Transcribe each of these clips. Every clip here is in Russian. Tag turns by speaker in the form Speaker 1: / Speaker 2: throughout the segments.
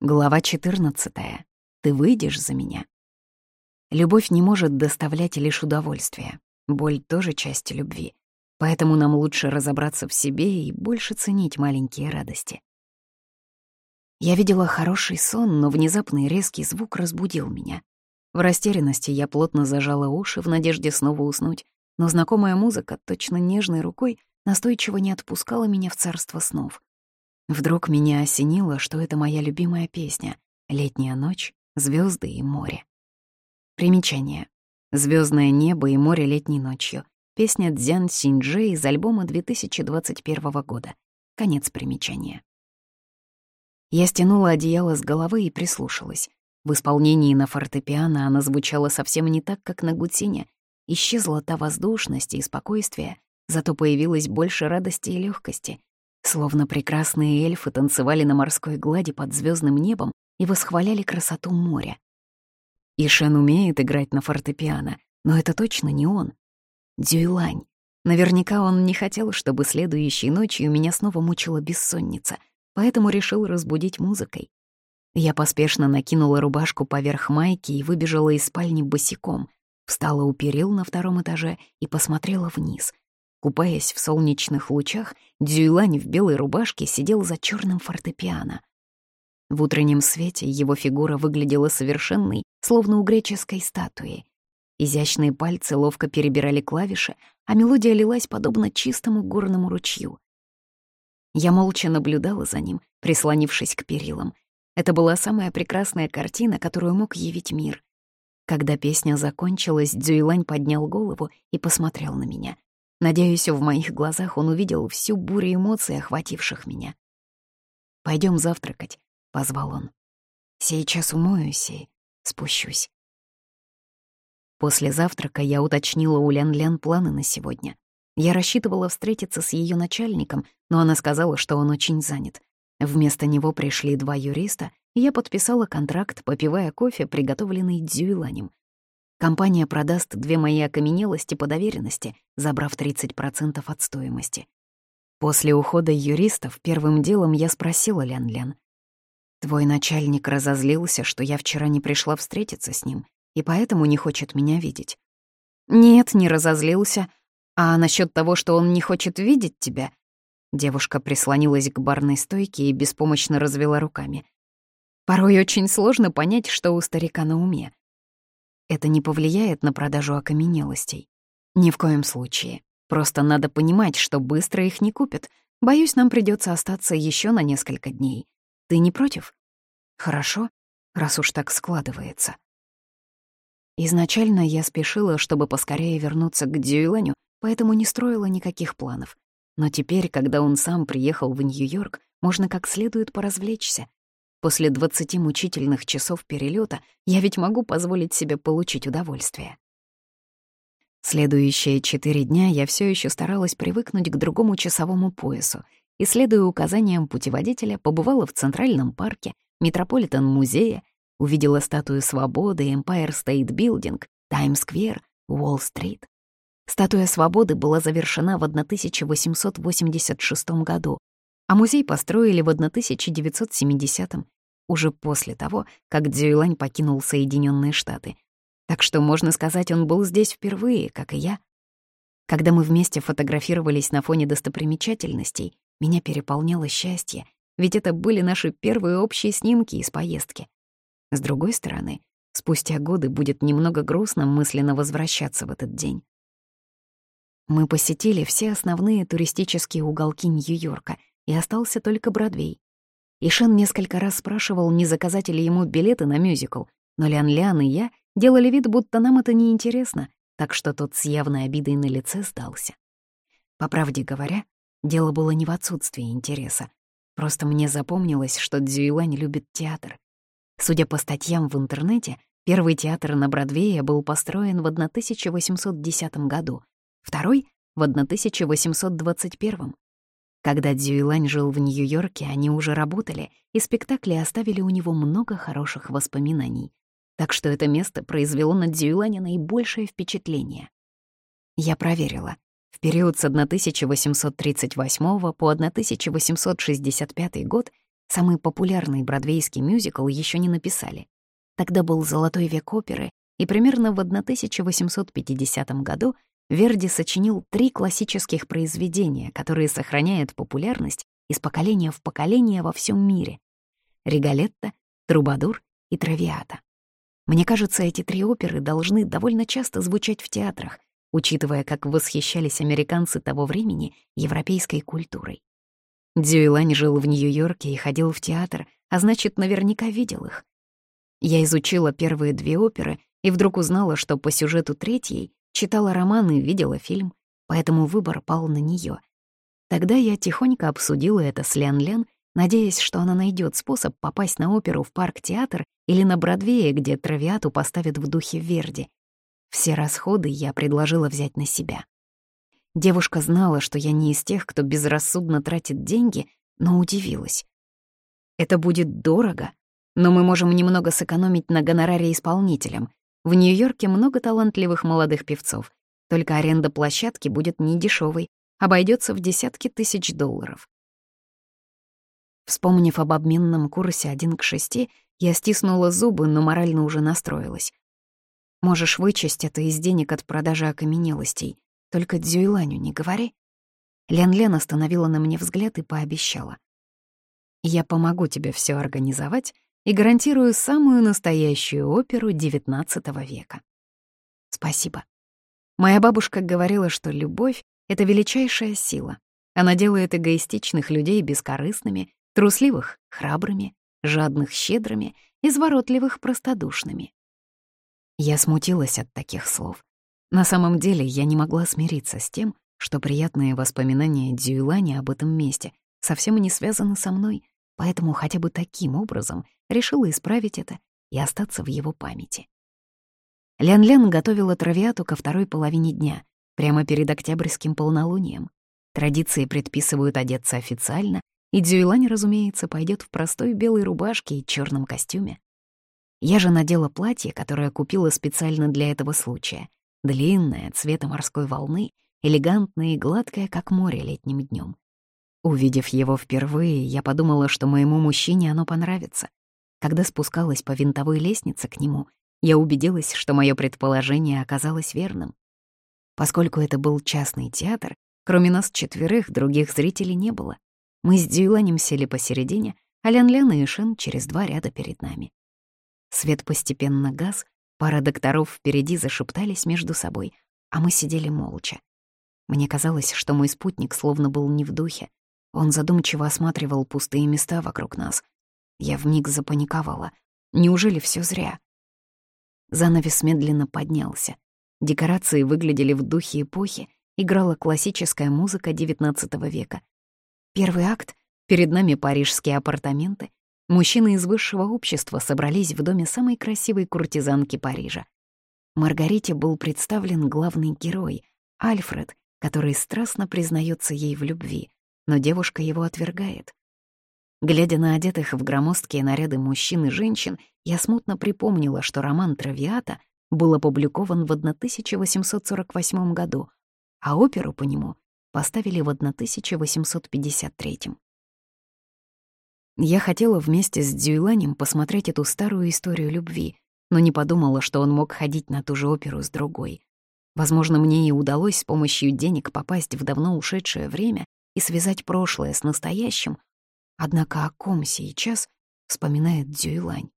Speaker 1: Глава 14. Ты выйдешь за меня. Любовь не может доставлять лишь удовольствие. Боль тоже часть любви. Поэтому нам лучше разобраться в себе и больше ценить маленькие радости. Я видела хороший сон, но внезапный резкий звук разбудил меня. В растерянности я плотно зажала уши в надежде снова уснуть, но знакомая музыка, точно нежной рукой, настойчиво не отпускала меня в царство снов. Вдруг меня осенило, что это моя любимая песня «Летняя ночь, звезды и море». Примечание. Звездное небо и море летней ночью». Песня Дзян Синджи из альбома 2021 года. Конец примечания. Я стянула одеяло с головы и прислушалась. В исполнении на фортепиано она звучала совсем не так, как на гутине. Исчезла та воздушность и спокойствие, зато появилось больше радости и легкости. Словно прекрасные эльфы танцевали на морской глади под звездным небом и восхваляли красоту моря. Ишен умеет играть на фортепиано, но это точно не он. Дюйлань. Наверняка он не хотел, чтобы следующей ночью меня снова мучила бессонница, поэтому решил разбудить музыкой. Я поспешно накинула рубашку поверх майки и выбежала из спальни босиком, встала у перил на втором этаже и посмотрела вниз — Купаясь в солнечных лучах, Дзюйлань в белой рубашке сидел за черным фортепиано. В утреннем свете его фигура выглядела совершенной, словно у греческой статуи. Изящные пальцы ловко перебирали клавиши, а мелодия лилась подобно чистому горному ручью. Я молча наблюдала за ним, прислонившись к перилам. Это была самая прекрасная картина, которую мог явить мир. Когда песня закончилась, Дзюйлань поднял голову и посмотрел на меня. Надеюсь, в моих глазах он увидел всю бурю эмоций, охвативших меня. Пойдем завтракать», — позвал он. «Сейчас умоюсь и спущусь». После завтрака я уточнила у Лян-Лян планы на сегодня. Я рассчитывала встретиться с ее начальником, но она сказала, что он очень занят. Вместо него пришли два юриста, и я подписала контракт, попивая кофе, приготовленный Дзюйланем. Компания продаст две мои окаменелости по доверенности, забрав 30% от стоимости. После ухода юристов первым делом я спросила Лян-Лян. «Твой начальник разозлился, что я вчера не пришла встретиться с ним, и поэтому не хочет меня видеть». «Нет, не разозлился. А насчет того, что он не хочет видеть тебя?» Девушка прислонилась к барной стойке и беспомощно развела руками. «Порой очень сложно понять, что у старика на уме. Это не повлияет на продажу окаменелостей. Ни в коем случае. Просто надо понимать, что быстро их не купят. Боюсь, нам придется остаться еще на несколько дней. Ты не против? Хорошо, раз уж так складывается. Изначально я спешила, чтобы поскорее вернуться к Дюйленю, поэтому не строила никаких планов. Но теперь, когда он сам приехал в Нью-Йорк, можно как следует поразвлечься. После 20 мучительных часов перелета я ведь могу позволить себе получить удовольствие. Следующие четыре дня я все еще старалась привыкнуть к другому часовому поясу и, следуя указаниям путеводителя, побывала в Центральном парке, Метрополитен-музее, увидела статую свободы, Empire State Building, Таймс-сквер, Уолл-стрит. Статуя свободы была завершена в 1886 году, а музей построили в 1970-м, уже после того, как Дзюйлань покинул Соединенные Штаты. Так что, можно сказать, он был здесь впервые, как и я. Когда мы вместе фотографировались на фоне достопримечательностей, меня переполняло счастье, ведь это были наши первые общие снимки из поездки. С другой стороны, спустя годы будет немного грустно мысленно возвращаться в этот день. Мы посетили все основные туристические уголки Нью-Йорка, и остался только Бродвей. Ишен несколько раз спрашивал, не заказать ли ему билеты на мюзикл, но Лян-Лян и я делали вид, будто нам это неинтересно, так что тот с явной обидой на лице сдался. По правде говоря, дело было не в отсутствии интереса. Просто мне запомнилось, что Дзюйлань любит театр. Судя по статьям в интернете, первый театр на Бродвее был построен в 1810 году, второй — в 1821. Когда Дзюйлань жил в Нью-Йорке, они уже работали, и спектакли оставили у него много хороших воспоминаний. Так что это место произвело на Дзюйланя наибольшее впечатление. Я проверила. В период с 1838 по 1865 год самый популярный бродвейский мюзикл еще не написали. Тогда был золотой век оперы, и примерно в 1850 году Верди сочинил три классических произведения, которые сохраняют популярность из поколения в поколение во всем мире. «Риголетто», «Трубадур» и «Травиата». Мне кажется, эти три оперы должны довольно часто звучать в театрах, учитывая, как восхищались американцы того времени европейской культурой. Дюйлань жил в Нью-Йорке и ходил в театр, а значит, наверняка видел их. Я изучила первые две оперы и вдруг узнала, что по сюжету третьей читала роман и видела фильм, поэтому выбор пал на нее. Тогда я тихонько обсудила это с Лян-Лян, надеясь, что она найдет способ попасть на оперу в парк-театр или на Бродвее, где травиату поставят в духе Верди. Все расходы я предложила взять на себя. Девушка знала, что я не из тех, кто безрассудно тратит деньги, но удивилась. Это будет дорого, но мы можем немного сэкономить на гонораре исполнителям. В Нью-Йорке много талантливых молодых певцов. Только аренда площадки будет недешевой, обойдется в десятки тысяч долларов. Вспомнив об обменном курсе один к шести, я стиснула зубы, но морально уже настроилась. Можешь вычесть это из денег от продажи окаменелостей. Только Дзюйланю не говори. Лян-Лен остановила на мне взгляд и пообещала. Я помогу тебе все организовать и гарантирую самую настоящую оперу XIX века. Спасибо. Моя бабушка говорила, что любовь — это величайшая сила. Она делает эгоистичных людей бескорыстными, трусливых — храбрыми, жадных — щедрыми, изворотливых — простодушными. Я смутилась от таких слов. На самом деле я не могла смириться с тем, что приятные воспоминания Дюйлани об этом месте совсем не связаны со мной, поэтому хотя бы таким образом решила исправить это и остаться в его памяти. Лян-Лян готовила травиату ко второй половине дня, прямо перед октябрьским полнолунием. Традиции предписывают одеться официально, и Дзюйлань, разумеется, пойдет в простой белой рубашке и черном костюме. Я же надела платье, которое купила специально для этого случая. Длинное, цвета морской волны, элегантное и гладкое, как море летним днем. Увидев его впервые, я подумала, что моему мужчине оно понравится. Когда спускалась по винтовой лестнице к нему, я убедилась, что мое предположение оказалось верным. Поскольку это был частный театр, кроме нас четверых других зрителей не было. Мы с Дюйланем сели посередине, а Лян-Лян и Шен через два ряда перед нами. Свет постепенно гас, пара докторов впереди зашептались между собой, а мы сидели молча. Мне казалось, что мой спутник словно был не в духе. Он задумчиво осматривал пустые места вокруг нас. Я вмиг запаниковала. Неужели все зря? Занавес медленно поднялся. Декорации выглядели в духе эпохи, играла классическая музыка XIX века. Первый акт — перед нами парижские апартаменты, Мужчины из высшего общества собрались в доме самой красивой куртизанки Парижа. Маргарите был представлен главный герой — Альфред, который страстно признается ей в любви, но девушка его отвергает. Глядя на одетых в громоздкие наряды мужчин и женщин, я смутно припомнила, что роман «Травиата» был опубликован в 1848 году, а оперу по нему поставили в 1853. Я хотела вместе с Дюйланем посмотреть эту старую историю любви, но не подумала, что он мог ходить на ту же оперу с другой. Возможно, мне и удалось с помощью денег попасть в давно ушедшее время и связать прошлое с настоящим, однако о ком сейчас вспоминает Дюйлань?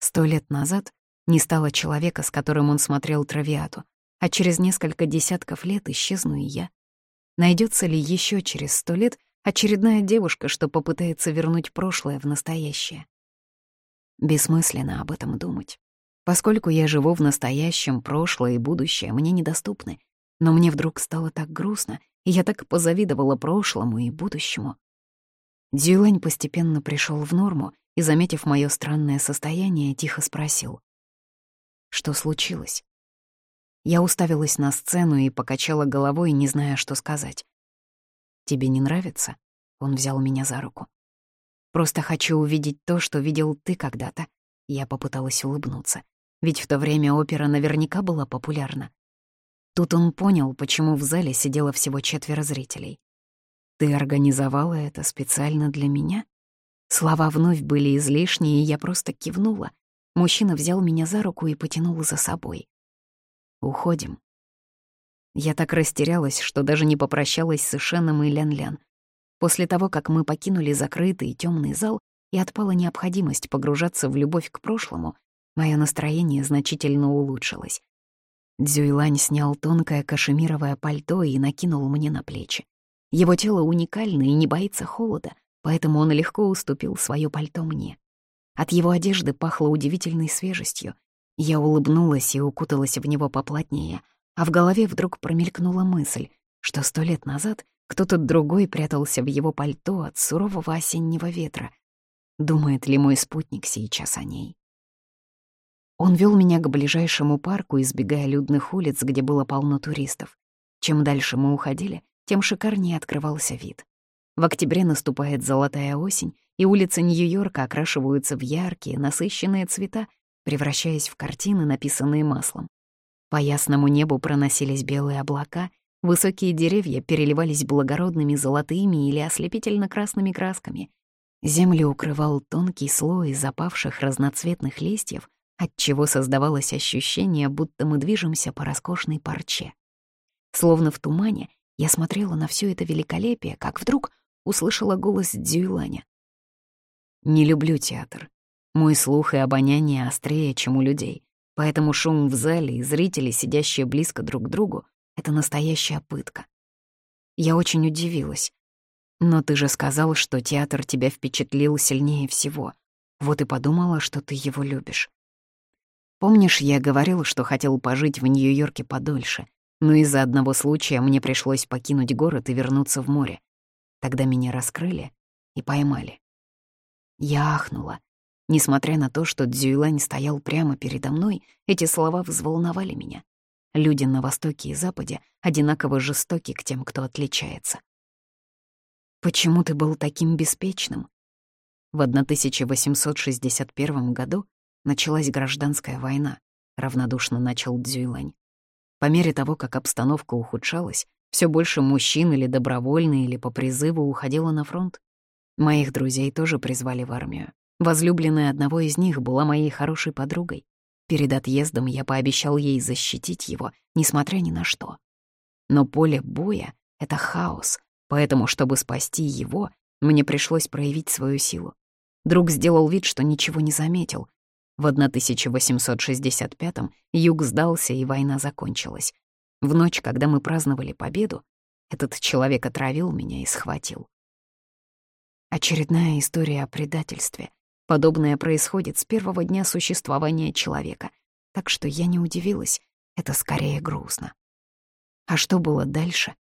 Speaker 1: Сто лет назад не стало человека, с которым он смотрел травиату, а через несколько десятков лет исчезну и я. Найдется ли еще через сто лет Очередная девушка, что попытается вернуть прошлое в настоящее. Бессмысленно об этом думать. Поскольку я живу в настоящем, прошлое и будущее мне недоступны. Но мне вдруг стало так грустно, я так позавидовала прошлому и будущему. Дюлань постепенно пришел в норму и, заметив мое странное состояние, тихо спросил. Что случилось? Я уставилась на сцену и покачала головой, не зная, что сказать. «Тебе не нравится?» Он взял меня за руку. «Просто хочу увидеть то, что видел ты когда-то». Я попыталась улыбнуться. Ведь в то время опера наверняка была популярна. Тут он понял, почему в зале сидело всего четверо зрителей. «Ты организовала это специально для меня?» Слова вновь были излишние, и я просто кивнула. Мужчина взял меня за руку и потянул за собой. «Уходим». Я так растерялась, что даже не попрощалась с Ишеном и Лян-Лян. После того, как мы покинули закрытый темный зал и отпала необходимость погружаться в любовь к прошлому, мое настроение значительно улучшилось. Дзюйлань снял тонкое кашемировое пальто и накинул мне на плечи. Его тело уникально и не боится холода, поэтому он легко уступил свое пальто мне. От его одежды пахло удивительной свежестью. Я улыбнулась и укуталась в него поплотнее, а в голове вдруг промелькнула мысль, что сто лет назад кто-то другой прятался в его пальто от сурового осеннего ветра. Думает ли мой спутник сейчас о ней? Он вел меня к ближайшему парку, избегая людных улиц, где было полно туристов. Чем дальше мы уходили, тем шикарнее открывался вид. В октябре наступает золотая осень, и улицы Нью-Йорка окрашиваются в яркие, насыщенные цвета, превращаясь в картины, написанные маслом. По ясному небу проносились белые облака, высокие деревья переливались благородными золотыми или ослепительно-красными красками. Землю укрывал тонкий слой запавших разноцветных листьев, отчего создавалось ощущение, будто мы движемся по роскошной парче. Словно в тумане я смотрела на все это великолепие, как вдруг услышала голос Дзюйланя. «Не люблю театр. Мой слух и обоняние острее, чем у людей, поэтому шум в зале и зрители, сидящие близко друг к другу, — это настоящая пытка. Я очень удивилась. Но ты же сказал, что театр тебя впечатлил сильнее всего. Вот и подумала, что ты его любишь. Помнишь, я говорил, что хотел пожить в Нью-Йорке подольше, но из-за одного случая мне пришлось покинуть город и вернуться в море. Тогда меня раскрыли и поймали. Я ахнула. Несмотря на то, что Дзюйлань стоял прямо передо мной, эти слова взволновали меня. Люди на Востоке и Западе одинаково жестоки к тем, кто отличается. «Почему ты был таким беспечным?» В 1861 году началась гражданская война, равнодушно начал Дзюйлань. По мере того, как обстановка ухудшалась, все больше мужчин или добровольно, или по призыву уходило на фронт. Моих друзей тоже призвали в армию. Возлюбленная одного из них была моей хорошей подругой. Перед отъездом я пообещал ей защитить его, несмотря ни на что. Но поле боя — это хаос, поэтому, чтобы спасти его, мне пришлось проявить свою силу. Друг сделал вид, что ничего не заметил, в 1865-м юг сдался, и война закончилась. В ночь, когда мы праздновали победу, этот человек отравил меня и схватил. Очередная история о предательстве. Подобное происходит с первого дня существования человека, так что я не удивилась, это скорее грустно. А что было дальше?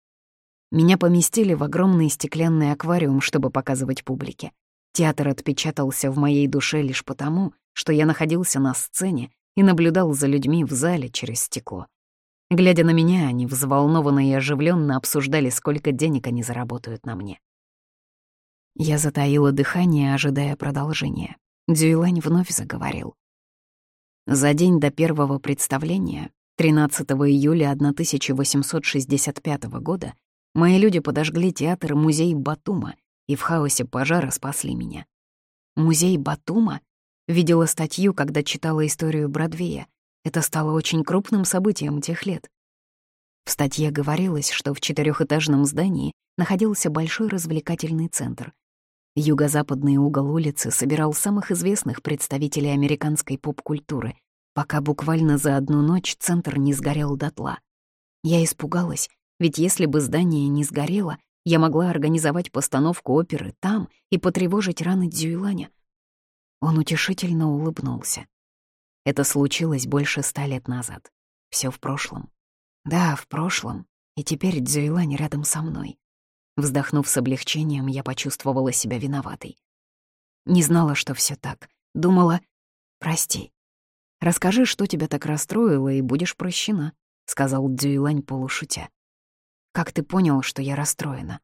Speaker 1: Меня поместили в огромный стеклянный аквариум, чтобы показывать публике. Театр отпечатался в моей душе лишь потому, что я находился на сцене и наблюдал за людьми в зале через стекло. Глядя на меня, они взволнованно и оживленно обсуждали, сколько денег они заработают на мне. Я затаила дыхание, ожидая продолжения. Дюйлань вновь заговорил. За день до первого представления, 13 июля 1865 года, мои люди подожгли театр музей Батума и в хаосе пожара спасли меня. Музей Батума Видела статью, когда читала историю Бродвея. Это стало очень крупным событием тех лет. В статье говорилось, что в четырехэтажном здании находился большой развлекательный центр. Юго-западный угол улицы собирал самых известных представителей американской поп-культуры, пока буквально за одну ночь центр не сгорел дотла. Я испугалась, ведь если бы здание не сгорело, я могла организовать постановку оперы там и потревожить раны Дзюйланя — он утешительно улыбнулся. Это случилось больше ста лет назад. Все в прошлом. Да, в прошлом. И теперь Дзюйлань рядом со мной. Вздохнув с облегчением, я почувствовала себя виноватой. Не знала, что все так. Думала, прости. Расскажи, что тебя так расстроило, и будешь прощена, сказал Дзюйлань полушутя. Как ты понял, что я расстроена?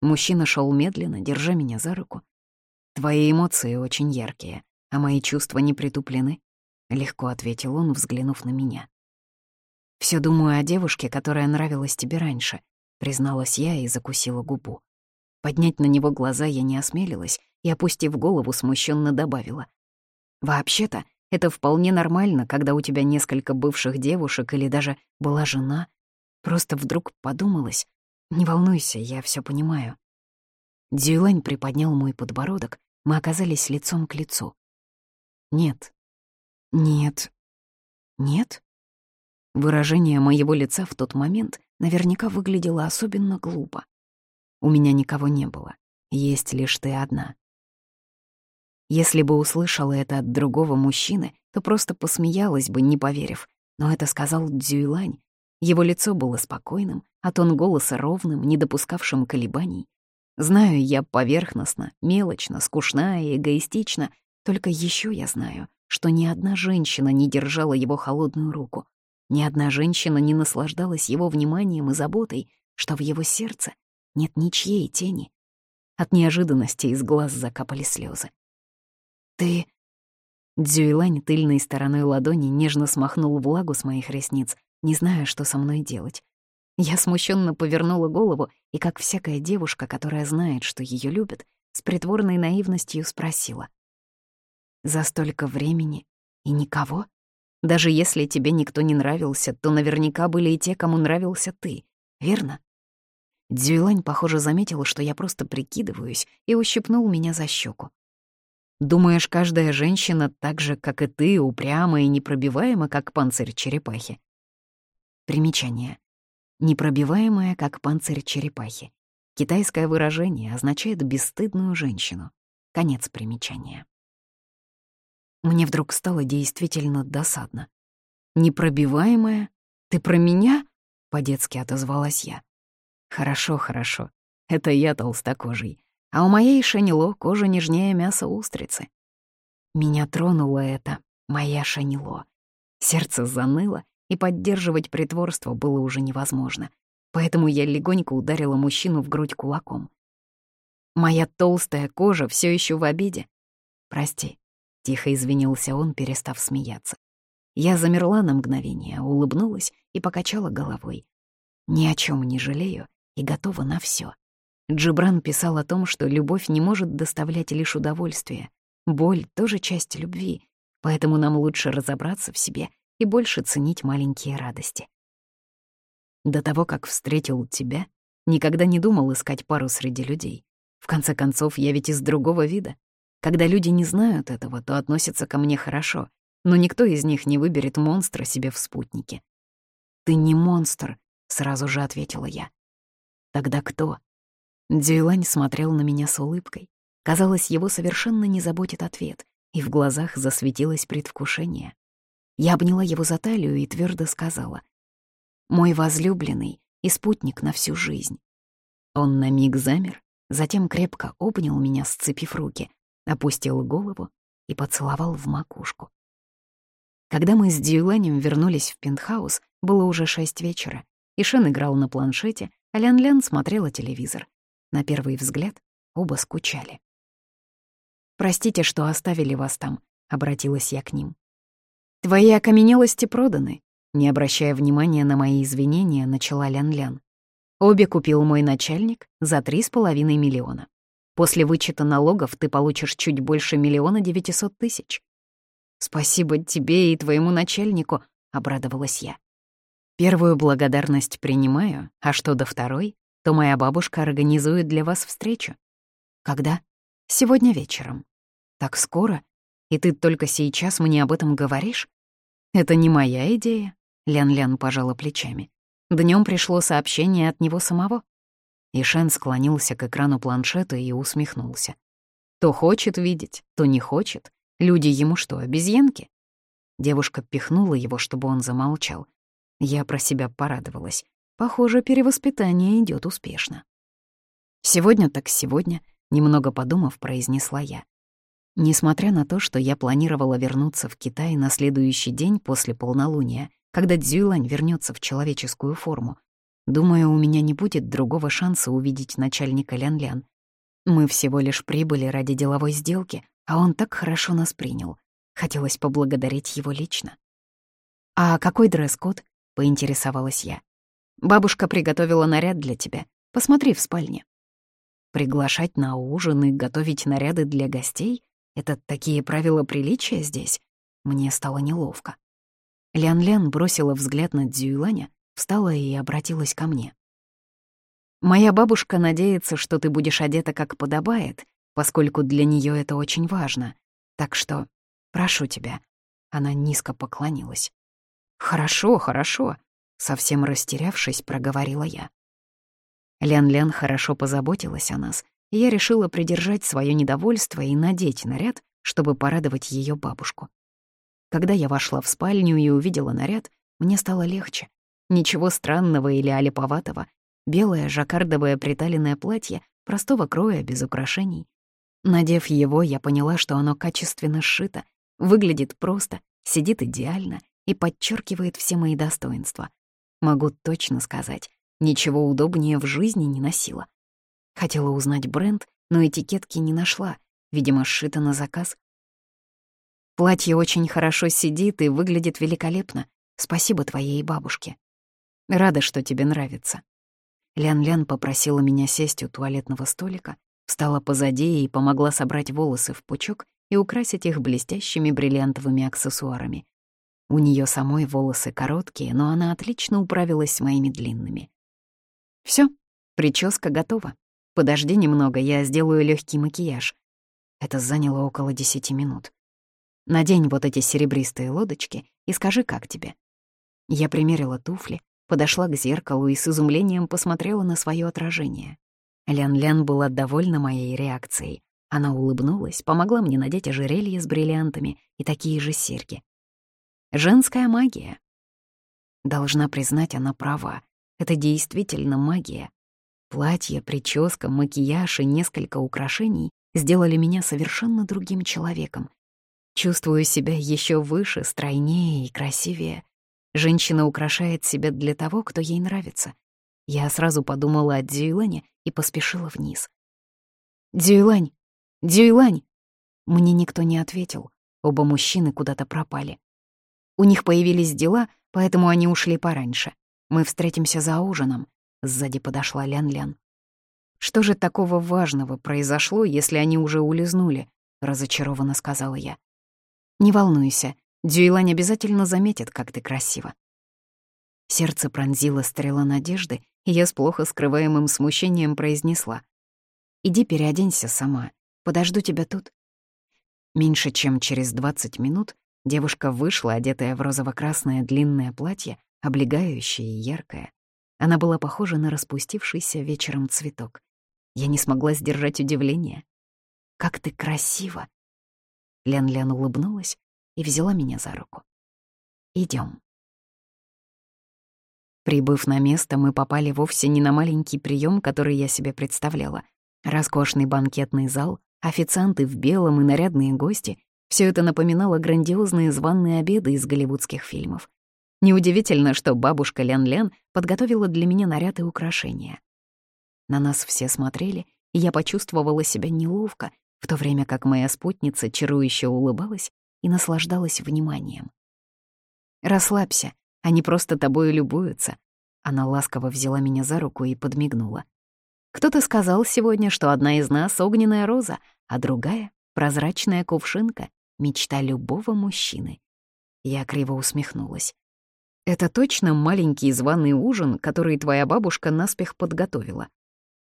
Speaker 1: Мужчина шел медленно, держа меня за руку, Твои эмоции очень яркие, а мои чувства не притуплены», — легко ответил он, взглянув на меня. Все думаю о девушке, которая нравилась тебе раньше», — призналась я и закусила губу. Поднять на него глаза я не осмелилась, и, опустив голову, смущенно добавила. «Вообще-то, это вполне нормально, когда у тебя несколько бывших девушек или даже была жена. Просто вдруг подумалось. Не волнуйся, я все понимаю». Дзюйлань приподнял мой подбородок, мы оказались лицом к лицу. «Нет. Нет. Нет?» Выражение моего лица в тот момент наверняка выглядело особенно глупо. У меня никого не было. Есть лишь ты одна. Если бы услышала это от другого мужчины, то просто посмеялась бы, не поверив. Но это сказал Дзюйлань. Его лицо было спокойным, а тон голоса ровным, не допускавшим колебаний. Знаю я поверхностно, мелочно, скучно и эгоистично, только еще я знаю, что ни одна женщина не держала его холодную руку, ни одна женщина не наслаждалась его вниманием и заботой, что в его сердце нет ничьей тени. От неожиданности из глаз закапали слезы. «Ты...» Дзюйлань тыльной стороной ладони нежно смахнул влагу с моих ресниц, не зная, что со мной делать. Я смущенно повернула голову и, как всякая девушка, которая знает, что ее любят, с притворной наивностью спросила. «За столько времени и никого? Даже если тебе никто не нравился, то наверняка были и те, кому нравился ты, верно?» Дзюйлань, похоже, заметил, что я просто прикидываюсь, и ущипнул меня за щеку. «Думаешь, каждая женщина так же, как и ты, упряма и непробиваема, как панцирь черепахи?» Примечание. Непробиваемая, как панцирь черепахи. Китайское выражение означает «бесстыдную женщину». Конец примечания. Мне вдруг стало действительно досадно. «Непробиваемая? Ты про меня?» — по-детски отозвалась я. Хорошо, хорошо. Это я толстокожий. А у моей шанило кожа нежнее мяса устрицы. Меня тронуло это, моя шанило. Сердце заныло, и поддерживать притворство было уже невозможно. Поэтому я легонько ударила мужчину в грудь кулаком. Моя толстая кожа все еще в обиде. Прости, тихо извинился он, перестав смеяться. Я замерла на мгновение, улыбнулась и покачала головой. Ни о чем не жалею и готова на все. Джибран писал о том, что любовь не может доставлять лишь удовольствие. Боль — тоже часть любви, поэтому нам лучше разобраться в себе и больше ценить маленькие радости. До того, как встретил тебя, никогда не думал искать пару среди людей. В конце концов, я ведь из другого вида. Когда люди не знают этого, то относятся ко мне хорошо, но никто из них не выберет монстра себе в спутнике. «Ты не монстр», — сразу же ответила я. Тогда кто? Дюйлань смотрел на меня с улыбкой. Казалось, его совершенно не заботит ответ, и в глазах засветилось предвкушение. Я обняла его за талию и твердо сказала. «Мой возлюбленный и спутник на всю жизнь». Он на миг замер, затем крепко обнял меня, сцепив руки, опустил голову и поцеловал в макушку. Когда мы с Дюйланем вернулись в пентхаус, было уже шесть вечера, и Шен играл на планшете, а Лян-Лян смотрела телевизор. На первый взгляд оба скучали. «Простите, что оставили вас там», — обратилась я к ним. «Твои окаменелости проданы», — не обращая внимания на мои извинения, начала Лян-Лян. «Обе купил мой начальник за три с половиной миллиона. После вычета налогов ты получишь чуть больше миллиона девятисот тысяч». «Спасибо тебе и твоему начальнику», — обрадовалась я. Первую благодарность принимаю, а что до второй, то моя бабушка организует для вас встречу. Когда? Сегодня вечером. Так скоро? И ты только сейчас мне об этом говоришь? Это не моя идея, Лян-Лян пожала плечами. Днем пришло сообщение от него самого. И Шен склонился к экрану планшета и усмехнулся. То хочет видеть, то не хочет. Люди ему что, обезьянки? Девушка пихнула его, чтобы он замолчал, я про себя порадовалась. Похоже, перевоспитание идет успешно. «Сегодня так сегодня», — немного подумав, произнесла я. Несмотря на то, что я планировала вернуться в Китай на следующий день после полнолуния, когда Дзюйлань вернется в человеческую форму, думаю, у меня не будет другого шанса увидеть начальника Лян-Лян. Мы всего лишь прибыли ради деловой сделки, а он так хорошо нас принял. Хотелось поблагодарить его лично. «А какой дресс-код?» поинтересовалась я. «Бабушка приготовила наряд для тебя. Посмотри в спальне». Приглашать на ужин и готовить наряды для гостей — это такие правила приличия здесь? Мне стало неловко. Лян-Лян бросила взгляд на Дзюйланя, встала и обратилась ко мне. «Моя бабушка надеется, что ты будешь одета как подобает, поскольку для нее это очень важно. Так что прошу тебя». Она низко поклонилась. «Хорошо, хорошо», — совсем растерявшись, проговорила я. Лян-Лян хорошо позаботилась о нас, я решила придержать свое недовольство и надеть наряд, чтобы порадовать ее бабушку. Когда я вошла в спальню и увидела наряд, мне стало легче. Ничего странного или олиповатого. Белое жаккардовое приталенное платье, простого кроя, без украшений. Надев его, я поняла, что оно качественно сшито, выглядит просто, сидит идеально и подчеркивает все мои достоинства. Могу точно сказать, ничего удобнее в жизни не носила. Хотела узнать бренд, но этикетки не нашла, видимо, сшито на заказ. Платье очень хорошо сидит и выглядит великолепно. Спасибо твоей бабушке. Рада, что тебе нравится. Лян-Лян попросила меня сесть у туалетного столика, встала позади и помогла собрать волосы в пучок и украсить их блестящими бриллиантовыми аксессуарами. У нее самой волосы короткие, но она отлично управилась с моими длинными. Все, прическа готова. Подожди немного, я сделаю легкий макияж. Это заняло около десяти минут. Надень вот эти серебристые лодочки и скажи, как тебе. Я примерила туфли, подошла к зеркалу и с изумлением посмотрела на свое отражение. Лян-Лян была довольна моей реакцией. Она улыбнулась, помогла мне надеть ожерелье с бриллиантами и такие же серьги. Женская магия. Должна признать, она права. Это действительно магия. Платье, прическа, макияж и несколько украшений сделали меня совершенно другим человеком. Чувствую себя еще выше, стройнее и красивее. Женщина украшает себя для того, кто ей нравится. Я сразу подумала о Дзюйлане и поспешила вниз. «Дзюйлань! Дзюйлань!» Мне никто не ответил. Оба мужчины куда-то пропали. У них появились дела, поэтому они ушли пораньше. Мы встретимся за ужином. Сзади подошла Лян-Лян. «Что же такого важного произошло, если они уже улизнули?» — разочарованно сказала я. «Не волнуйся, Дюйлань обязательно заметит, как ты красива». Сердце пронзило стрела надежды, и я с плохо скрываемым смущением произнесла. «Иди переоденься сама, подожду тебя тут». Меньше чем через 20 минут девушка вышла, одетая в розово-красное длинное платье, облегающее и яркое. Она была похожа на распустившийся вечером цветок. Я не смогла сдержать удивление. «Как ты красива!» Лян-Лян улыбнулась и взяла меня за руку. Идем. Прибыв на место, мы попали вовсе не на маленький прием, который я себе представляла. Роскошный банкетный зал, официанты в белом и нарядные гости — все это напоминало грандиозные званные обеды из голливудских фильмов. Неудивительно, что бабушка Лян-Лян подготовила для меня наряд и украшения. На нас все смотрели, и я почувствовала себя неловко, в то время как моя спутница чарующе улыбалась и наслаждалась вниманием. «Расслабься, они просто тобою любуются». Она ласково взяла меня за руку и подмигнула. «Кто-то сказал сегодня, что одна из нас — огненная роза, а другая — прозрачная кувшинка, мечта любого мужчины». Я криво усмехнулась. Это точно маленький званый ужин, который твоя бабушка наспех подготовила.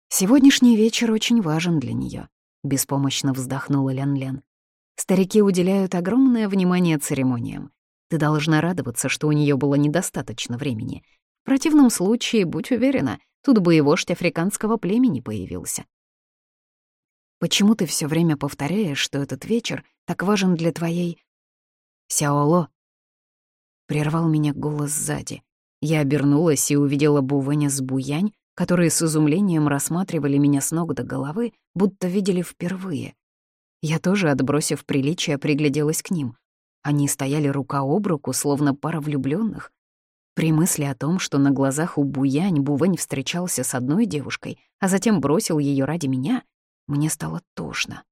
Speaker 1: Сегодняшний вечер очень важен для нее. беспомощно вздохнула Лян-Лян. Старики уделяют огромное внимание церемониям. Ты должна радоваться, что у нее было недостаточно времени. В противном случае, будь уверена, тут бы и вождь африканского племени появился. Почему ты все время повторяешь, что этот вечер так важен для твоей... Сяоло, Прервал меня голос сзади. Я обернулась и увидела Бувеня с Буянь, которые с изумлением рассматривали меня с ног до головы, будто видели впервые. Я тоже, отбросив приличие, пригляделась к ним. Они стояли рука об руку, словно пара влюбленных. При мысли о том, что на глазах у Буянь Бувень встречался с одной девушкой, а затем бросил ее ради меня, мне стало тошно.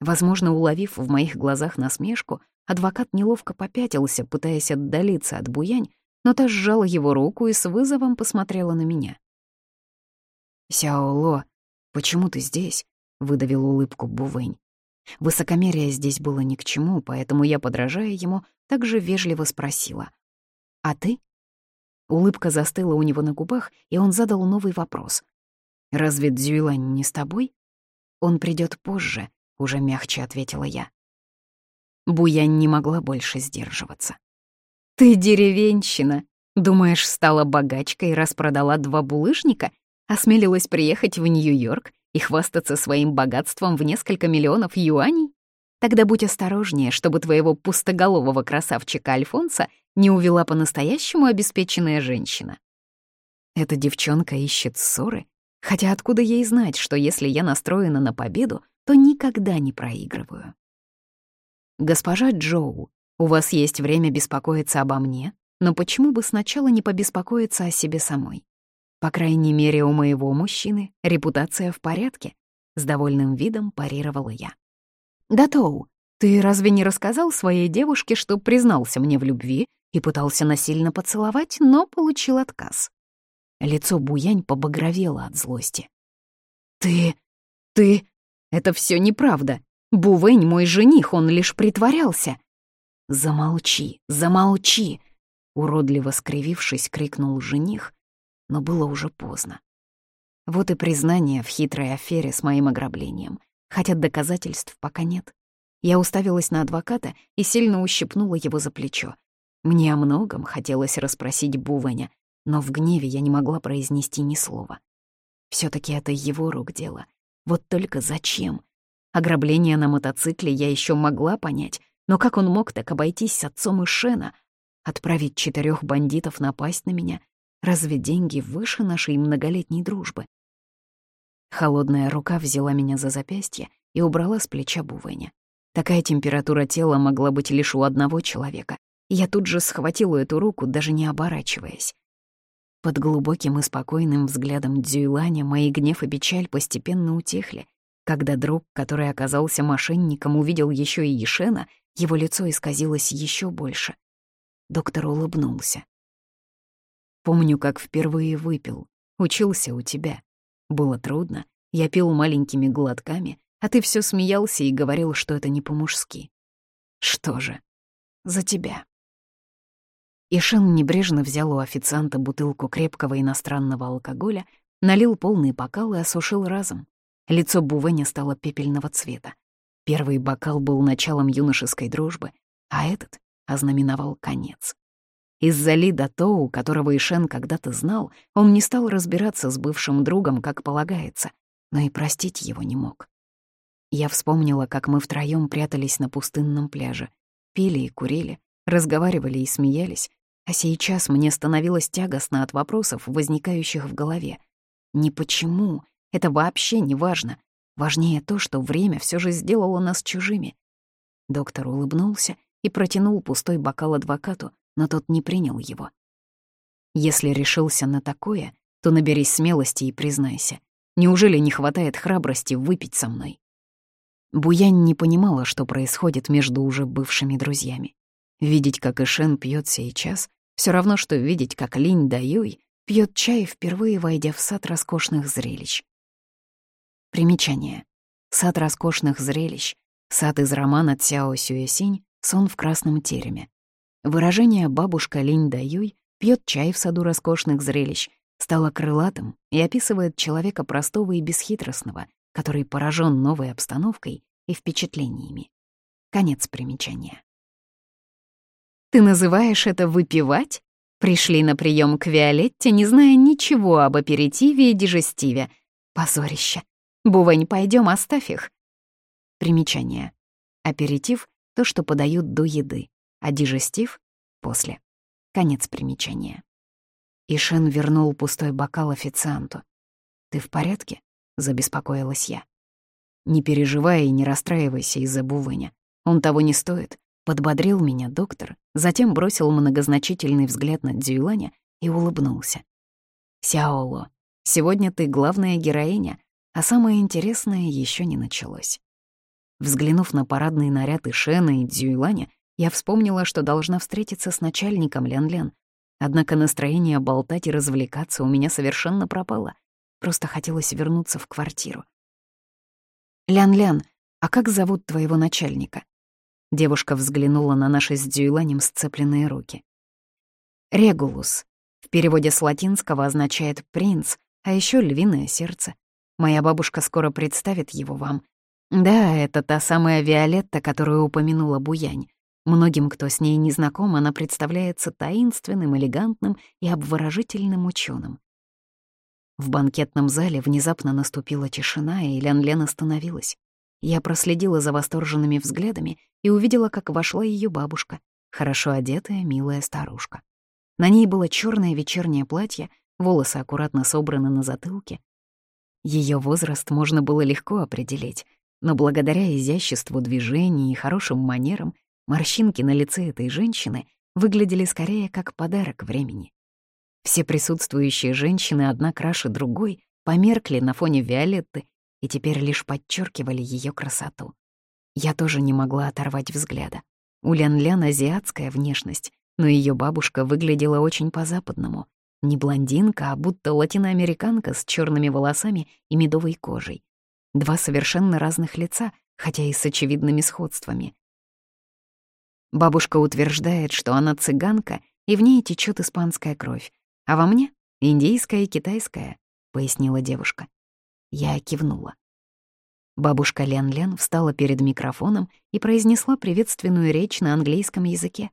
Speaker 1: Возможно, уловив в моих глазах насмешку, Адвокат неловко попятился, пытаясь отдалиться от Буянь, но та сжала его руку и с вызовом посмотрела на меня. «Сяоло, «Почему ты здесь?» — выдавил улыбку Бувень. Высокомерие здесь было ни к чему, поэтому я, подражая ему, также вежливо спросила. «А ты?» Улыбка застыла у него на губах, и он задал новый вопрос. «Разве Дзюйлань не с тобой?» «Он придет позже», — уже мягче ответила я. Буянь не могла больше сдерживаться. «Ты деревенщина! Думаешь, стала богачкой распродала два булыжника? Осмелилась приехать в Нью-Йорк и хвастаться своим богатством в несколько миллионов юаней? Тогда будь осторожнее, чтобы твоего пустоголового красавчика Альфонса не увела по-настоящему обеспеченная женщина. Эта девчонка ищет ссоры, хотя откуда ей знать, что если я настроена на победу, то никогда не проигрываю. «Госпожа Джоу, у вас есть время беспокоиться обо мне, но почему бы сначала не побеспокоиться о себе самой? По крайней мере, у моего мужчины репутация в порядке», — с довольным видом парировала я. «Да, Тоу, ты разве не рассказал своей девушке, что признался мне в любви и пытался насильно поцеловать, но получил отказ?» Лицо Буянь побагровело от злости. «Ты... ты... это все неправда. Бувень мой жених, он лишь притворялся». «Замолчи, замолчи!» Уродливо скривившись, крикнул жених, но было уже поздно. Вот и признание в хитрой афере с моим ограблением хотя доказательств пока нет. Я уставилась на адвоката и сильно ущипнула его за плечо. Мне о многом хотелось расспросить Буваня, но в гневе я не могла произнести ни слова. все таки это его рук дело. Вот только зачем? Ограбление на мотоцикле я еще могла понять, но как он мог так обойтись с отцом Ишена? Отправить четырех бандитов напасть на меня? Разве деньги выше нашей многолетней дружбы? Холодная рука взяла меня за запястье и убрала с плеча Бувеня. Такая температура тела могла быть лишь у одного человека, и я тут же схватила эту руку, даже не оборачиваясь. Под глубоким и спокойным взглядом Дзюйланя мои гнев и печаль постепенно утихли. Когда друг, который оказался мошенником, увидел еще и Ешена, его лицо исказилось еще больше. Доктор улыбнулся. «Помню, как впервые выпил. Учился у тебя. Было трудно, я пил маленькими глотками, а ты все смеялся и говорил, что это не по-мужски. Что же, за тебя. Ишен небрежно взял у официанта бутылку крепкого иностранного алкоголя, налил полный бокал и осушил разом. Лицо Бувеня стало пепельного цвета. Первый бокал был началом юношеской дружбы, а этот ознаменовал конец. Из-за Лида Тоу, которого Ишен когда-то знал, он не стал разбираться с бывшим другом, как полагается, но и простить его не мог. Я вспомнила, как мы втроём прятались на пустынном пляже, пили и курили, разговаривали и смеялись, а сейчас мне становилось тягостно от вопросов, возникающих в голове. Не почему, это вообще не важно. Важнее то, что время все же сделало нас чужими. Доктор улыбнулся и протянул пустой бокал адвокату, но тот не принял его. Если решился на такое, то наберись смелости и признайся. Неужели не хватает храбрости выпить со мной? Буянь не понимала, что происходит между уже бывшими друзьями. Видеть, как Ишен пьет сейчас, все равно, что видеть, как Линь Даюй пьет чай, впервые войдя в сад роскошных зрелищ. Примечание. Сад роскошных зрелищ. Сад из романа Цяо Сюэсинь «Сон в красном тереме». Выражение «бабушка Линь Даюй» пьет чай в саду роскошных зрелищ, стало крылатым и описывает человека простого и бесхитростного, который поражен новой обстановкой и впечатлениями. Конец примечания. «Ты называешь это выпивать?» Пришли на прием к Виолетте, не зная ничего об аперитиве и дижестиве. Позорище. Бувань, пойдем, оставь их. Примечание. Аперитив — то, что подают до еды а дижестив — после. Конец примечания. Ишен вернул пустой бокал официанту. «Ты в порядке?» — забеспокоилась я. «Не переживай и не расстраивайся из-за Бувыня. Он того не стоит», — подбодрил меня доктор, затем бросил многозначительный взгляд на Дзюйланя и улыбнулся. «Сяоло, сегодня ты главная героиня, а самое интересное еще не началось». Взглянув на парадный наряд Ишена и Дзюйланя, я вспомнила, что должна встретиться с начальником Лян-Лян. Однако настроение болтать и развлекаться у меня совершенно пропало. просто хотелось вернуться в квартиру. «Лян-Лян, а как зовут твоего начальника?» Девушка взглянула на наши с Дюйланем сцепленные руки. «Регулус. В переводе с латинского означает «принц», а еще «львиное сердце». Моя бабушка скоро представит его вам. Да, это та самая Виолетта, которую упомянула Буянь. Многим, кто с ней не знаком, она представляется таинственным, элегантным и обворожительным ученым. В банкетном зале внезапно наступила тишина, и Лян-Лен остановилась. Я проследила за восторженными взглядами и увидела, как вошла ее бабушка, хорошо одетая, милая старушка. На ней было черное вечернее платье, волосы аккуратно собраны на затылке. Ее возраст можно было легко определить, но благодаря изяществу движений и хорошим манерам морщинки на лице этой женщины выглядели скорее как подарок времени. Все присутствующие женщины, одна краше другой, померкли на фоне Виолетты и теперь лишь подчеркивали ее красоту. Я тоже не могла оторвать взгляда. У Лян-Лян азиатская внешность, но ее бабушка выглядела очень по-западному. Не блондинка, а будто латиноамериканка с черными волосами и медовой кожей. Два совершенно разных лица, хотя и с очевидными сходствами. Бабушка утверждает, что она цыганка, и в ней течет испанская кровь, а во мне — индийская и китайская», — пояснила девушка. Я кивнула. Бабушка Лен-Лен встала перед микрофоном и произнесла приветственную речь на английском языке.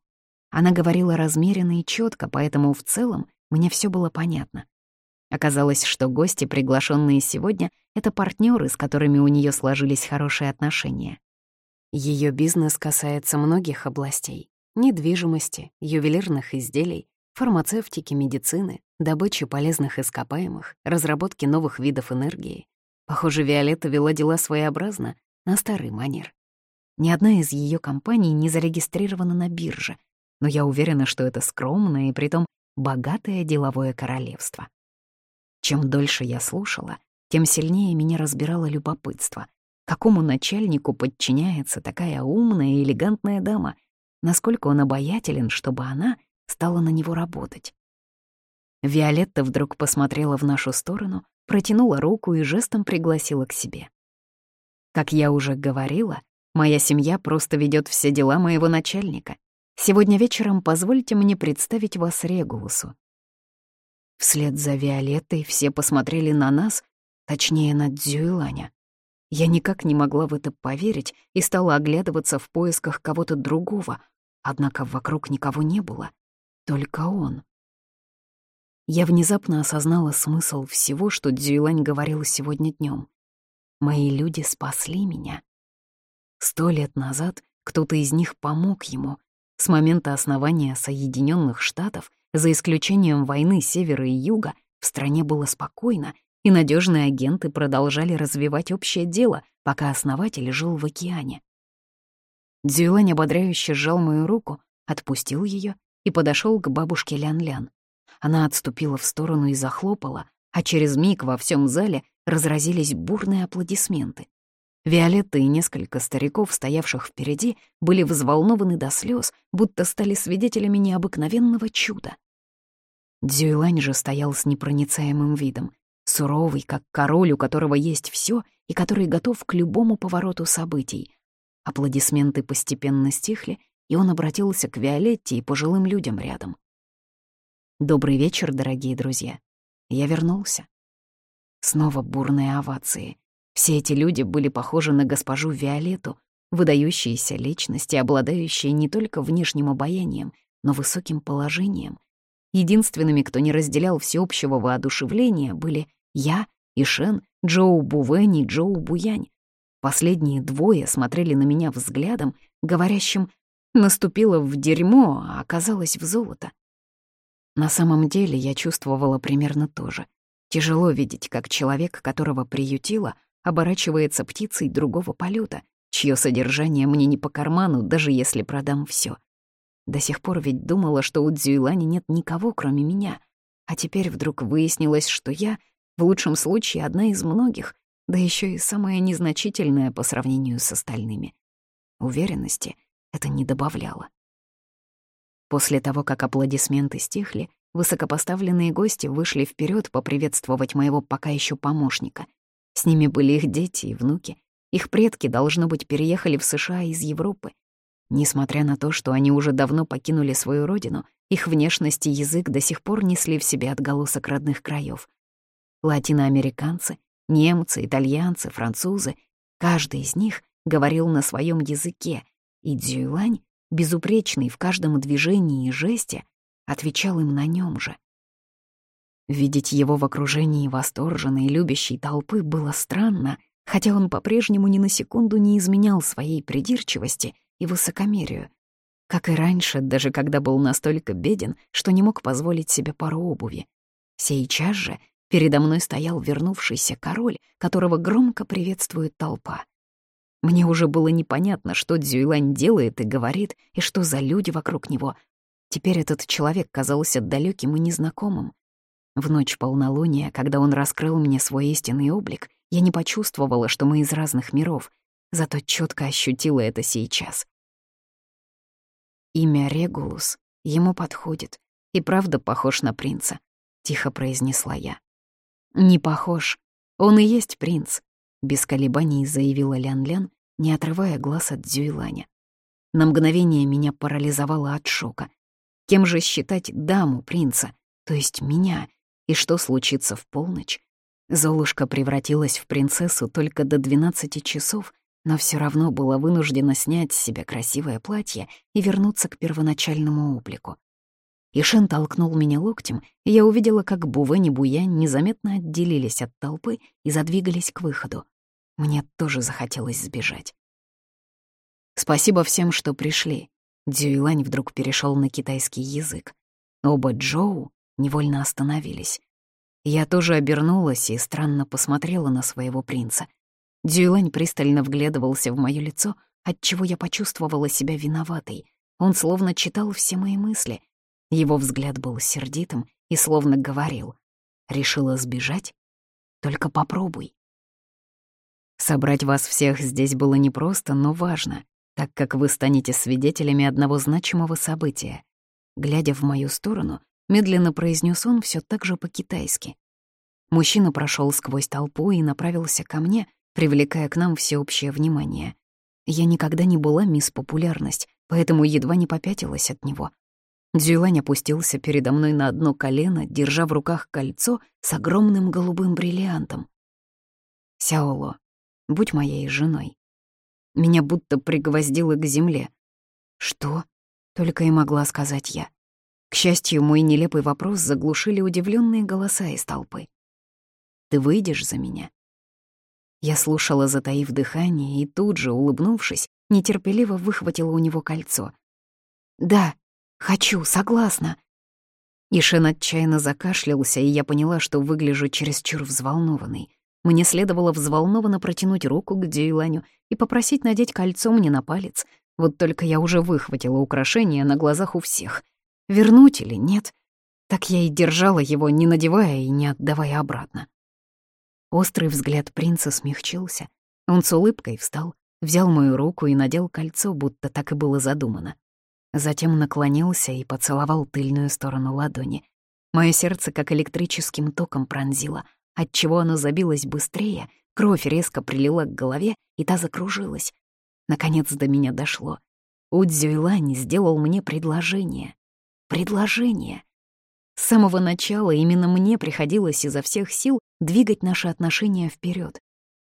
Speaker 1: Она говорила размеренно и четко, поэтому в целом мне все было понятно. Оказалось, что гости, приглашенные сегодня, это партнеры, с которыми у нее сложились хорошие отношения. Ее бизнес касается многих областей — недвижимости, ювелирных изделий, фармацевтики, медицины, добычи полезных ископаемых, разработки новых видов энергии. Похоже, Виолетта вела дела своеобразно, на старый манер. Ни одна из ее компаний не зарегистрирована на бирже, но я уверена, что это скромное и притом богатое деловое королевство. Чем дольше я слушала, тем сильнее меня разбирало любопытство. Какому начальнику подчиняется такая умная и элегантная дама? Насколько он обаятелен, чтобы она стала на него работать. Виолетта вдруг посмотрела в нашу сторону, протянула руку и жестом пригласила к себе. Как я уже говорила, моя семья просто ведет все дела моего начальника. Сегодня вечером позвольте мне представить вас Регулусу. Вслед за Виолеттой все посмотрели на нас, точнее, на Дзюйланя. Я никак не могла в это поверить и стала оглядываться в поисках кого-то другого, однако вокруг никого не было. Только он. Я внезапно осознала смысл всего, что Дзюйлань говорила сегодня днем. Мои люди спасли меня. Сто лет назад кто-то из них помог ему. С момента основания Соединенных Штатов, за исключением войны Севера и Юга, в стране было спокойно, и надежные агенты продолжали развивать общее дело, пока основатель жил в океане. Дзюйлань ободряюще сжал мою руку, отпустил ее и подошел к бабушке Лян-Лян. Она отступила в сторону и захлопала, а через миг во всем зале разразились бурные аплодисменты. Виолетта и несколько стариков, стоявших впереди, были взволнованы до слез, будто стали свидетелями необыкновенного чуда. Дзюйлань же стоял с непроницаемым видом, суровый, как король, у которого есть все и который готов к любому повороту событий. Аплодисменты постепенно стихли, и он обратился к Виолетте и пожилым людям рядом. «Добрый вечер, дорогие друзья. Я вернулся». Снова бурные овации. Все эти люди были похожи на госпожу Виолетту, выдающиеся личности, обладающие не только внешним обаянием, но высоким положением. Единственными, кто не разделял всеобщего воодушевления, были я, Ишен, Джоу Бувэнь и Джоу Буянь. Последние двое смотрели на меня взглядом, говорящим Наступила в дерьмо, а оказалась в золото. На самом деле я чувствовала примерно то же. Тяжело видеть, как человек, которого приютила, оборачивается птицей другого полета, чье содержание мне не по карману, даже если продам все. До сих пор ведь думала, что у Дзюйлани нет никого, кроме меня. А теперь вдруг выяснилось, что я, в лучшем случае, одна из многих, да еще и самая незначительная по сравнению с остальными. Уверенности это не добавляло. После того, как аплодисменты стихли, высокопоставленные гости вышли вперед поприветствовать моего пока еще помощника. С ними были их дети и внуки. Их предки, должно быть, переехали в США из Европы. Несмотря на то, что они уже давно покинули свою родину, их внешность и язык до сих пор несли в себе отголосок родных краев. Латиноамериканцы, немцы, итальянцы, французы — каждый из них говорил на своем языке, и Дзюйлань, безупречный в каждом движении и жесте, отвечал им на нем же. Видеть его в окружении восторженной, любящей толпы было странно, хотя он по-прежнему ни на секунду не изменял своей придирчивости и высокомерию. Как и раньше, даже когда был настолько беден, что не мог позволить себе пару обуви. Сейчас же передо мной стоял вернувшийся король, которого громко приветствует толпа. Мне уже было непонятно, что Дзюйлань делает и говорит, и что за люди вокруг него. Теперь этот человек казался далеким и незнакомым. В ночь полнолуния, когда он раскрыл мне свой истинный облик, я не почувствовала, что мы из разных миров, зато четко ощутила это сейчас. Имя Регулус ему подходит и правда похож на принца, — тихо произнесла я. «Не похож. Он и есть принц», без колебаний заявила Лян-Лян, не отрывая глаз от Дзюйланя. На мгновение меня парализовало от шока. Кем же считать даму принца, то есть меня, и что случится в полночь? Золушка превратилась в принцессу только до 12 часов, но все равно была вынуждена снять с себя красивое платье и вернуться к первоначальному облику. Ишен толкнул меня локтем, и я увидела, как Бувен и Буянь незаметно отделились от толпы и задвигались к выходу. Мне тоже захотелось сбежать. Спасибо всем, что пришли. Дзюйлань вдруг перешел на китайский язык. Оба Джоу невольно остановились. Я тоже обернулась и странно посмотрела на своего принца. Дзюйлань пристально вглядывался в моё лицо, отчего я почувствовала себя виноватой. Он словно читал все мои мысли. Его взгляд был сердитым и словно говорил. «Решила сбежать? Только попробуй». Собрать вас всех здесь было непросто, но важно, так как вы станете свидетелями одного значимого события. Глядя в мою сторону, медленно произнес он все так же по-китайски. Мужчина прошел сквозь толпу и направился ко мне, привлекая к нам всеобщее внимание. Я никогда не была мисс Популярность, поэтому едва не попятилась от него. Дзюлань опустился передо мной на одно колено, держа в руках кольцо с огромным голубым бриллиантом. «Сяоло, будь моей женой. Меня будто пригвоздило к земле. Что? Только и могла сказать я. К счастью, мой нелепый вопрос заглушили удивленные голоса из толпы. «Ты выйдешь за меня?» Я слушала, затаив дыхание, и тут же, улыбнувшись, нетерпеливо выхватила у него кольцо. «Да, хочу, согласна». Ишен отчаянно закашлялся, и я поняла, что выгляжу чересчур взволнованной. Мне следовало взволнованно протянуть руку к Дюйланю и попросить надеть кольцо мне на палец. Вот только я уже выхватила украшение на глазах у всех. Вернуть или нет? Так я и держала его, не надевая и не отдавая обратно. Острый взгляд принца смягчился. Он с улыбкой встал, взял мою руку и надел кольцо, будто так и было задумано. Затем наклонился и поцеловал тыльную сторону ладони. Мое сердце как электрическим током пронзило — отчего оно забилось быстрее, кровь резко прилила к голове, и та закружилась. Наконец до меня дошло. Удзюйлань сделал мне предложение. Предложение. С самого начала именно мне приходилось изо всех сил двигать наши отношения вперед.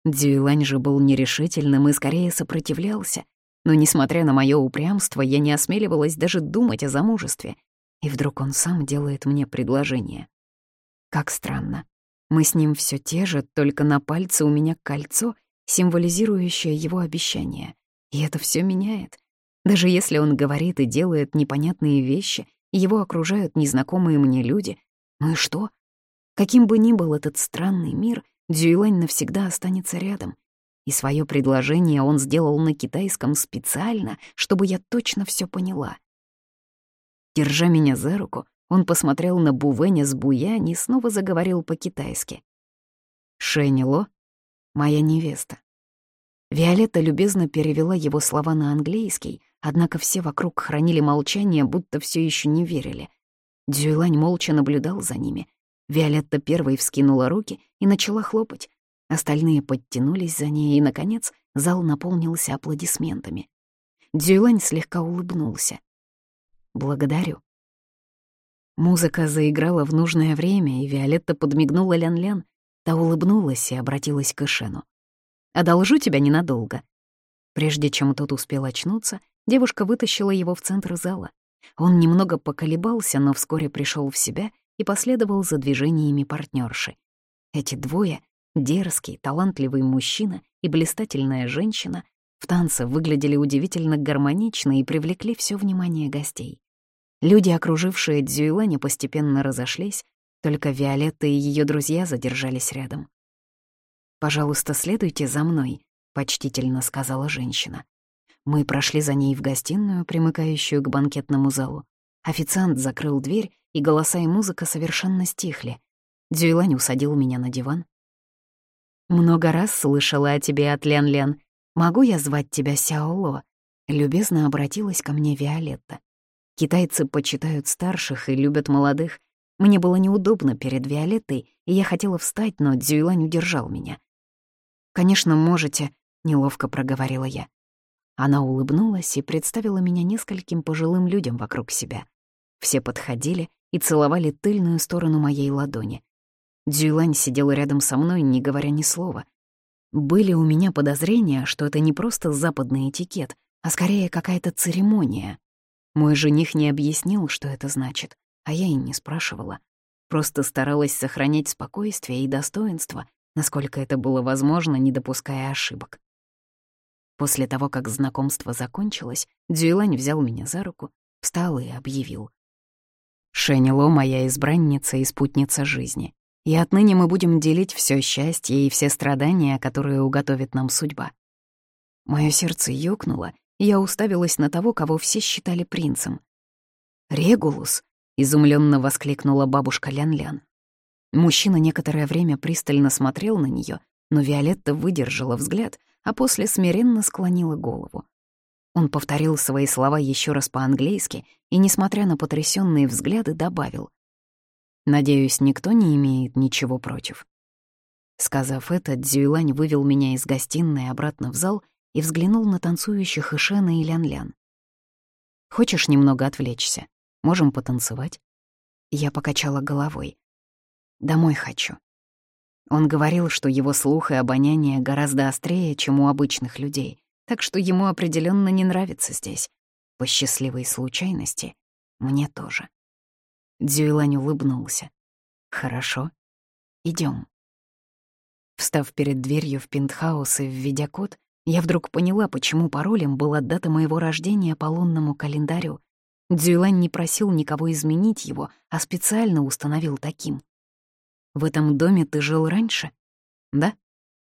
Speaker 1: Дзюйлань же был нерешительным и скорее сопротивлялся. Но, несмотря на мое упрямство, я не осмеливалась даже думать о замужестве. И вдруг он сам делает мне предложение. Как странно. Мы с ним все те же, только на пальце у меня кольцо, символизирующее его обещание. И это все меняет. Даже если он говорит и делает непонятные вещи, его окружают незнакомые мне люди, ну и что? Каким бы ни был этот странный мир, Дзюйлань навсегда останется рядом. И свое предложение он сделал на китайском специально, чтобы я точно все поняла. Держа меня за руку, он посмотрел на Бувеня с Буянь и снова заговорил по-китайски. «Шенило — моя невеста». Виолетта любезно перевела его слова на английский, однако все вокруг хранили молчание, будто все еще не верили. Дзюйлань молча наблюдал за ними. Виолетта первой вскинула руки и начала хлопать. Остальные подтянулись за ней, и, наконец, зал наполнился аплодисментами. Дзюйлань слегка улыбнулся. «Благодарю». Музыка заиграла в нужное время, и Виолетта подмигнула Лян-Лян. Та улыбнулась и обратилась к Эшену. «Одолжу тебя ненадолго». Прежде чем тот успел очнуться, девушка вытащила его в центр зала. Он немного поколебался, но вскоре пришел в себя и последовал за движениями партнерши. Эти двое — дерзкий, талантливый мужчина и блистательная женщина — в танце выглядели удивительно гармонично и привлекли все внимание гостей. Люди, окружившие Дзюйлани, постепенно разошлись, только Виолетта и ее друзья задержались рядом. «Пожалуйста, следуйте за мной», — почтительно сказала женщина. Мы прошли за ней в гостиную, примыкающую к банкетному залу. Официант закрыл дверь, и голоса и музыка совершенно стихли. Дзюйлань усадил меня на диван. «Много раз слышала о тебе от Лян-Лян. Могу я звать тебя Сяоло?» Любезно обратилась ко мне Виолетта. Китайцы почитают старших и любят молодых. Мне было неудобно перед Виолеттой, и я хотела встать, но Дзюйлань удержал меня. «Конечно, можете», — неловко проговорила я. Она улыбнулась и представила меня нескольким пожилым людям вокруг себя. Все подходили и целовали тыльную сторону моей ладони. Дзюйлань сидел рядом со мной, не говоря ни слова. Были у меня подозрения, что это не просто западный этикет, а скорее какая-то церемония. Мой жених не объяснил, что это значит, а я и не спрашивала. Просто старалась сохранять спокойствие и достоинство, насколько это было возможно, не допуская ошибок. После того, как знакомство закончилось, Дзюйлань взял меня за руку, встал и объявил. «Шенело — моя избранница и спутница жизни, и отныне мы будем делить все счастье и все страдания, которые уготовит нам судьба». Мое сердце ёкнуло, и я уставилась на того, кого все считали принцем. «Регулус!» — изумленно воскликнула бабушка Лян-Лян. Мужчина некоторое время пристально смотрел на нее, но Виолетта выдержала взгляд — а после смиренно склонила голову. Он повторил свои слова еще раз по-английски и, несмотря на потрясенные взгляды, добавил. «Надеюсь, никто не имеет ничего против». Сказав это, Дзюйлань вывел меня из гостиной обратно в зал и взглянул на танцующих Ишена и Лян-Лян. «Хочешь немного отвлечься? Можем потанцевать?» Я покачала головой. «Домой хочу». Он говорил, что его слух и обоняние гораздо острее, чем у обычных людей, так что ему определенно не нравится здесь. По счастливой случайности мне тоже. Дзюйлань улыбнулся. «Хорошо. идем. Встав перед дверью в пентхаус и введя код, я вдруг поняла, почему паролем была дата моего рождения по лунному календарю. Дзюйлань не просил никого изменить его, а специально установил таким. В этом доме ты жил раньше? Да.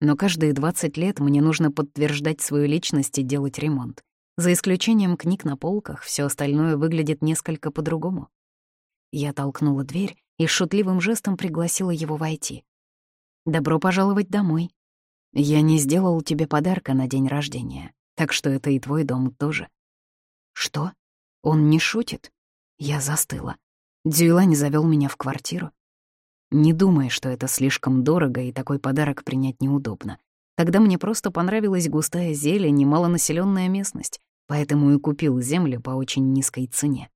Speaker 1: Но каждые 20 лет мне нужно подтверждать свою личность и делать ремонт. За исключением книг на полках, все остальное выглядит несколько по-другому. Я толкнула дверь и шутливым жестом пригласила его войти. «Добро пожаловать домой. Я не сделал тебе подарка на день рождения, так что это и твой дом тоже». «Что? Он не шутит?» Я застыла. Дзюйлань завел меня в квартиру, не думай, что это слишком дорого и такой подарок принять неудобно. Тогда мне просто понравилась густая зелень и малонаселенная местность, поэтому и купил землю по очень низкой цене.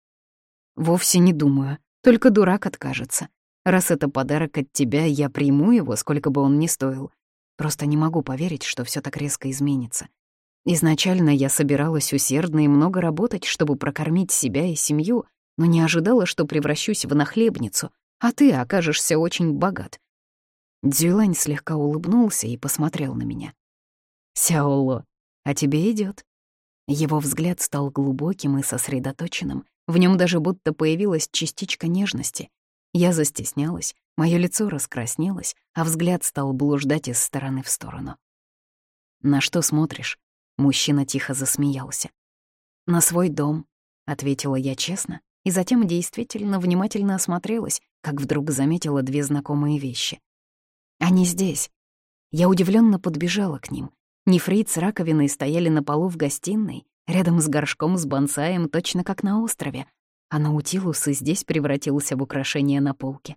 Speaker 1: Вовсе не думаю, только дурак откажется. Раз это подарок от тебя, я приму его, сколько бы он ни стоил. Просто не могу поверить, что все так резко изменится. Изначально я собиралась усердно и много работать, чтобы прокормить себя и семью, но не ожидала, что превращусь в нахлебницу, а ты окажешься очень богат». Дзюлань слегка улыбнулся и посмотрел на меня. «Сяоло, а тебе идет. Его взгляд стал глубоким и сосредоточенным, в нем даже будто появилась частичка нежности. Я застеснялась, мое лицо раскраснелось, а взгляд стал блуждать из стороны в сторону. «На что смотришь?» Мужчина тихо засмеялся. «На свой дом», — ответила я честно, и затем действительно внимательно осмотрелась, как вдруг заметила две знакомые вещи. Они здесь. Я удивленно подбежала к ним. Нефрит с раковиной стояли на полу в гостиной, рядом с горшком с бонсаем, точно как на острове. а Наутилус и здесь превратился в украшение на полке.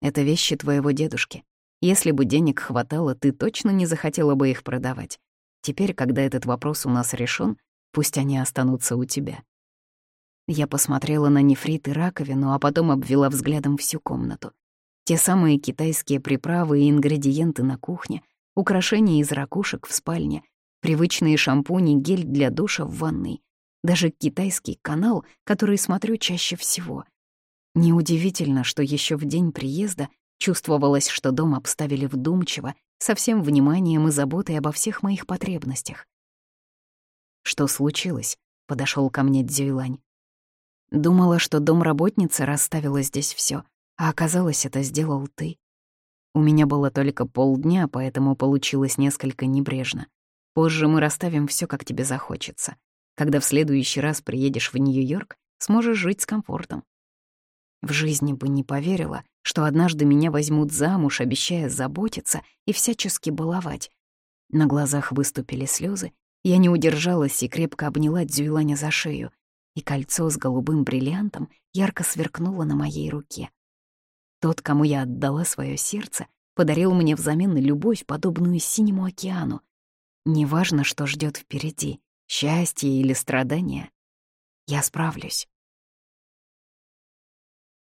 Speaker 1: Это вещи твоего дедушки. Если бы денег хватало, ты точно не захотела бы их продавать. Теперь, когда этот вопрос у нас решен, пусть они останутся у тебя. Я посмотрела на нефрит и раковину, а потом обвела взглядом всю комнату. Те самые китайские приправы и ингредиенты на кухне, украшения из ракушек в спальне, привычные шампуни, гель для душа в ванной, даже китайский канал, который смотрю чаще всего. Неудивительно, что еще в день приезда чувствовалось, что дом обставили вдумчиво, со всем вниманием и заботой обо всех моих потребностях. «Что случилось?» — подошел ко мне Дзюйлань. Думала, что домработница расставила здесь все, а оказалось, это сделал ты. У меня было только полдня, поэтому получилось несколько небрежно. Позже мы расставим все, как тебе захочется. Когда в следующий раз приедешь в Нью-Йорк, сможешь жить с комфортом. В жизни бы не поверила, что однажды меня возьмут замуж, обещая заботиться и всячески баловать. На глазах выступили слезы, я не удержалась и крепко обняла Дзюйланя за шею и кольцо с голубым бриллиантом ярко сверкнуло на моей руке. Тот, кому я отдала свое сердце, подарил мне взамен любовь, подобную синему океану. Неважно, что ждет впереди, счастье или страдания. Я справлюсь.